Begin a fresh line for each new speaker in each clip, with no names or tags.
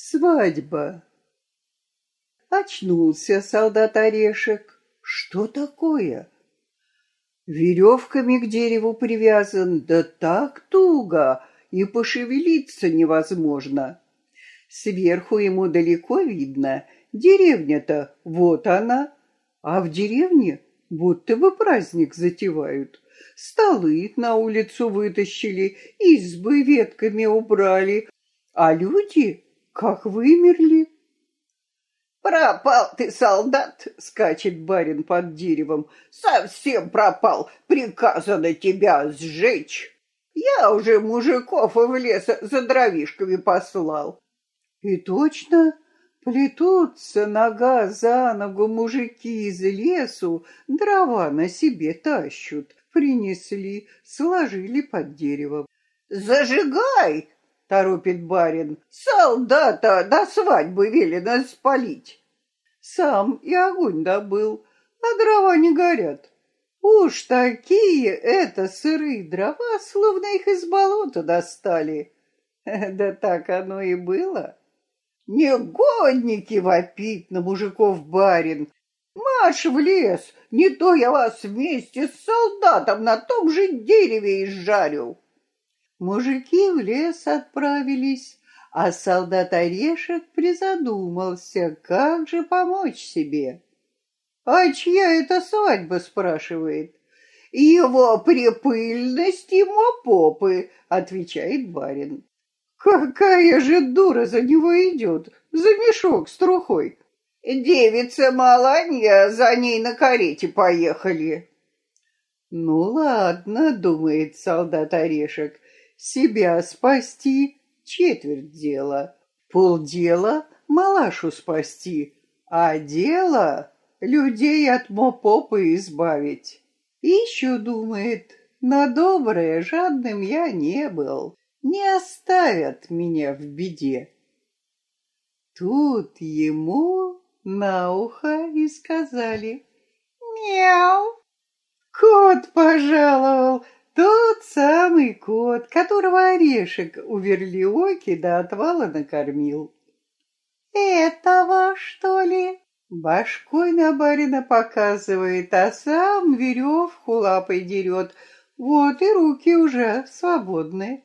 Свадьба. Очнулся солдат Орешек. Что такое? Веревками к дереву привязан, да так туго, и пошевелиться невозможно. Сверху ему далеко видно, деревня-то вот она, а в деревне будто бы праздник затевают. Столы на улицу вытащили, избы ветками убрали, а люди как вымерли.
«Пропал ты, солдат!» — скачет барин под деревом. «Совсем пропал! Приказано тебя сжечь! Я уже мужиков в лес за дровишками послал!»
И точно плетутся нога за ногу мужики из лесу, дрова на себе тащут, принесли, сложили под деревом.
«Зажигай!» — торопит барин. «Солдата до свадьбы велено спалить!»
Сам и огонь добыл, а дрова не горят. Уж такие это сырые дрова, словно их из болота достали. Да так оно и было.
Негодники вопит на мужиков барин. Марш в лес, не то я вас вместе с солдатом на том же дереве изжарю.
Мужики в лес отправились, а солдат Орешек призадумался, как же помочь себе. «А чья это свадьба?» — спрашивает.
«Его припыльность и мопопы», — отвечает барин.
«Какая же дура за него идет, за мешок с трухой!»
«Девица Маланья за ней на карете поехали».
«Ну ладно», — думает солдат Орешек, себя спасти — четверть дела, полдела — малашу спасти, а дело — людей от мопопы избавить. Еще думает, на доброе жадным я не был, не оставят меня в беде. Тут ему на ухо и сказали «Мяу!» Кот пожаловал, тот самый кот, которого орешек у верлиоки до отвала накормил. «Этого, что ли?» Башкой на барина показывает, а сам веревку лапой дерет. Вот и руки уже свободны.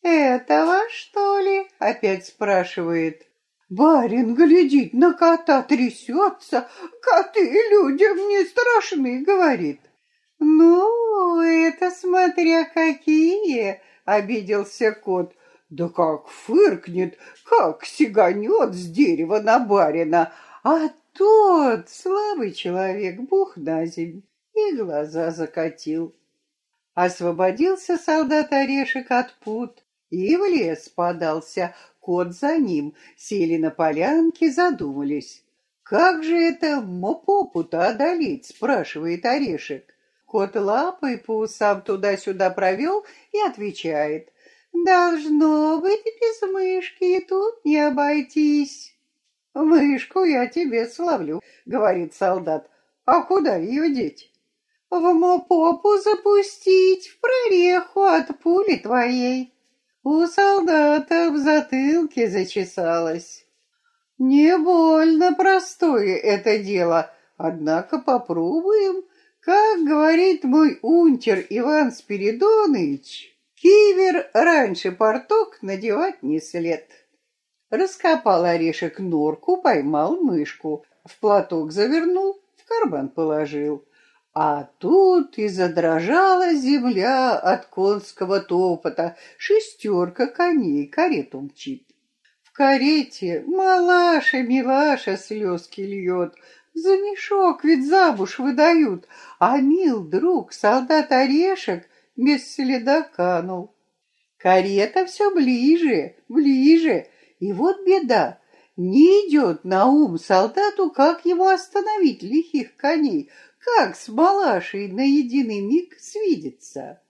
«Этого, что ли?» — опять спрашивает. Барин глядит на кота, трясется. «Коты людям не страшны», — говорит. «Ну, это смотря какие!» — обиделся кот. «Да как фыркнет, как сиганет с дерева на барина!» А тот, слабый человек, бух на земь и глаза закатил. Освободился солдат Орешек от пут и в лес подался. Кот за ним. Сели на полянке, задумались. «Как же это мопопу-то одолеть?» — спрашивает Орешек. Кот лапой по усам туда-сюда провел и отвечает. «Должно быть, без мышки тут не обойтись». «Мышку я тебе славлю», — говорит солдат. «А куда ее деть?» «В мопопу запустить, в прореху от пули твоей». У солдата в затылке зачесалось. Не больно простое это дело, однако попробуем. Как говорит мой унтер Иван Спиридонович, кивер раньше порток надевать не след. Раскопал орешек норку, поймал мышку, в платок завернул, в карман положил. А тут и задрожала земля от конского топота, шестерка коней карету мчит. В карете малаша-милаша слезки льет, за мешок ведь замуж выдают, а мил друг, солдат Орешек, без следа канул. Карета все ближе, ближе, и вот беда. Не идет на ум солдату, как его остановить, лихих коней, как с Малашей на единый миг свидеться.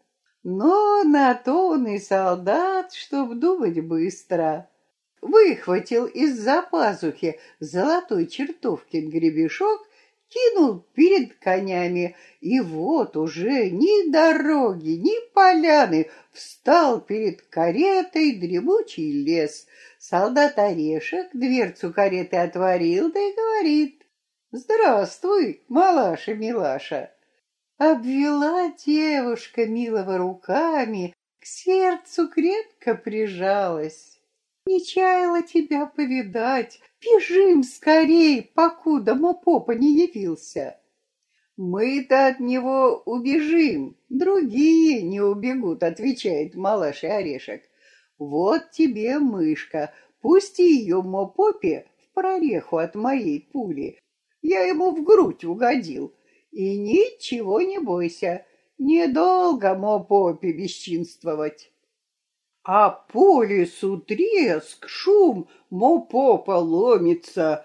Но на то он и солдат, чтоб думать быстро выхватил из-за пазухи золотой чертовкин гребешок кинул перед конями, и вот уже ни дороги, ни поляны, встал перед каретой дремучий лес. Солдат Орешек дверцу кареты отворил, да и говорит, «Здравствуй, малаша-милаша!» Обвела девушка милого руками, к сердцу крепко прижалась. Не чаяла тебя повидать, бежим скорей, покуда Мопопа не явился. Мы-то от него убежим, другие не убегут, отвечает малыш и орешек. Вот тебе мышка, пусти ее Мопопе в прореху от моей пули. Я ему в грудь угодил, и ничего не бойся, недолго Мопопе бесчинствовать. А по лесу треск, шум, Мопопа ломится.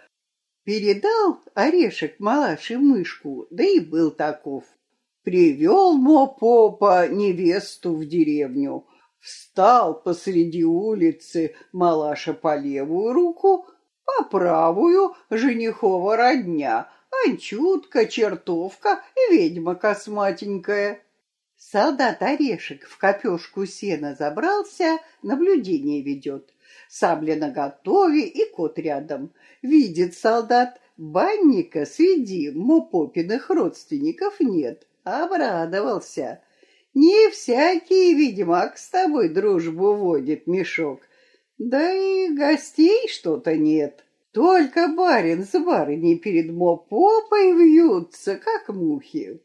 Передал орешек малаши мышку, да и был таков. Привел Мопопа невесту в деревню. Встал посреди улицы малаша по левую руку, по правую женихова родня, Анчутка, чертовка и ведьма косматенькая. Солдат Орешек в копешку сена забрался, наблюдение ведет. Сабля наготове и кот рядом. Видит солдат, банника среди Мопопиных родственников нет. Обрадовался. Не всякий ведьмак с тобой дружбу водит, мешок. Да и гостей что-то нет. Только барин с барыней перед Мопопой вьются, как мухи.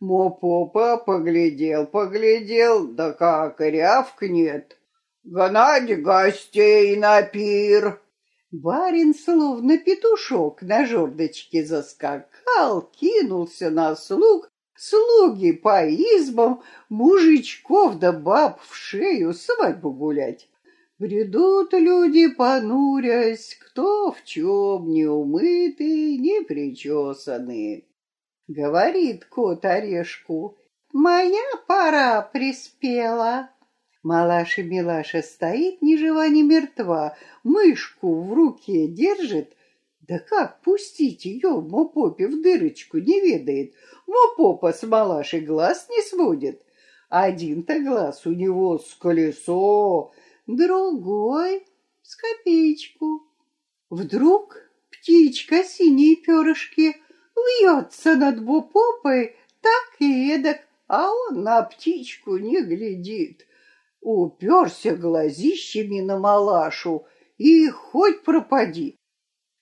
Мопопа поглядел, поглядел, да как рявкнет. Гнать гостей на пир. Барин, словно петушок, на жердочке заскакал, кинулся на слуг, слуги по избам, мужичков да баб в шею свадьбу гулять. Бредут люди, понурясь, кто в чем не умытый, не причесанный. Говорит кот орешку, моя пора приспела. Малаша Милаша стоит ни жива, ни мертва, мышку в руке держит. Да как пустить ее Мопопе в дырочку не ведает. Мопопа с Малашей глаз не сводит. Один-то глаз у него с колесо, другой с копеечку. Вдруг птичка синие перышки вьется над Бупопой так и эдак, а он на птичку не глядит. Уперся глазищами на малашу и хоть пропади.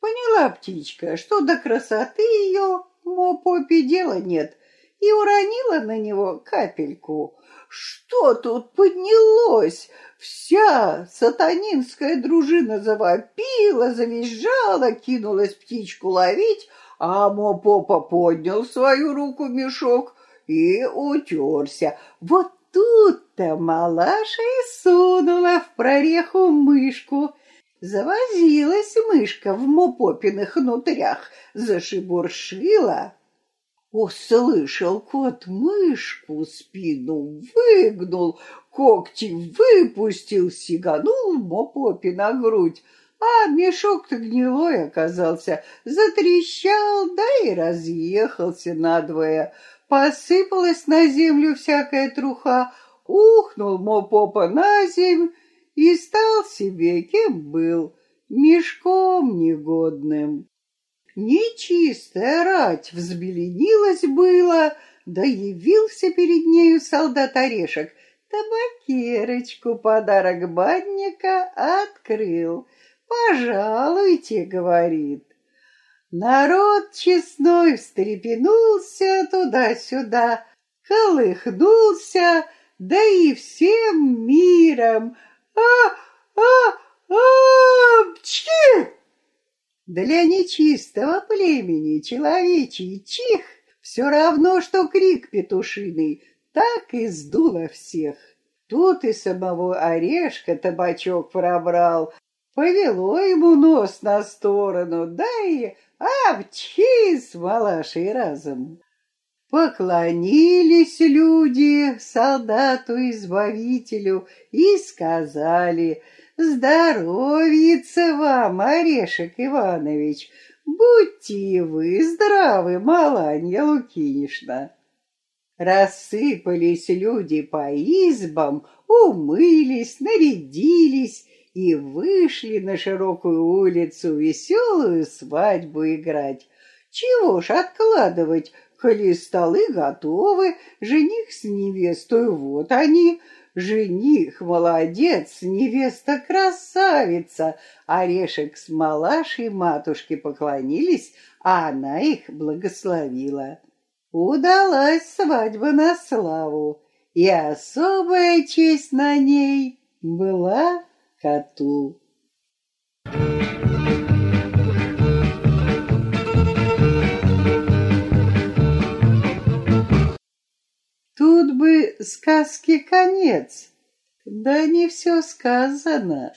Поняла птичка, что до красоты ее Мопопе дела нет, и уронила на него капельку. Что тут поднялось? Вся сатанинская дружина завопила, завизжала, кинулась птичку ловить, а Мопопа поднял свою руку мешок и утерся. Вот тут-то малаша и сунула в прореху мышку. Завозилась мышка в Мопопиных внутрях, зашибуршила. Услышал кот мышку, спину выгнул, когти выпустил, сиганул Мопопи на грудь, а мешок-то гнилой оказался, затрещал, да и разъехался надвое. Посыпалась на землю всякая труха, ухнул Мопопа на земь и стал себе кем был, мешком негодным. Нечистая рать взбеленилась было, да явился перед нею солдат Орешек, табакерочку подарок банника открыл. «Пожалуйте», — говорит. Народ честной встрепенулся туда-сюда, колыхнулся, да и всем миром. А, а, а, пчхи! Для нечистого племени человечий чих все равно, что крик петушиный, так и сдуло всех. Тут и самого орешка табачок пробрал, повело ему нос на сторону, да и авчхи малашей разом. Поклонились люди солдату-избавителю и сказали — Здоровится вам, Орешек Иванович, Будьте и вы здравы, Маланья Лукинишна. Рассыпались люди по избам, умылись, нарядились и вышли на широкую улицу веселую свадьбу играть. Чего ж откладывать, коли столы готовы, жених с невестой вот они, жених молодец, невеста красавица, орешек с малашей матушке поклонились, а она их благословила. Удалась свадьба на славу, и особая честь на ней была коту. Тут бы сказки конец, да не все сказано.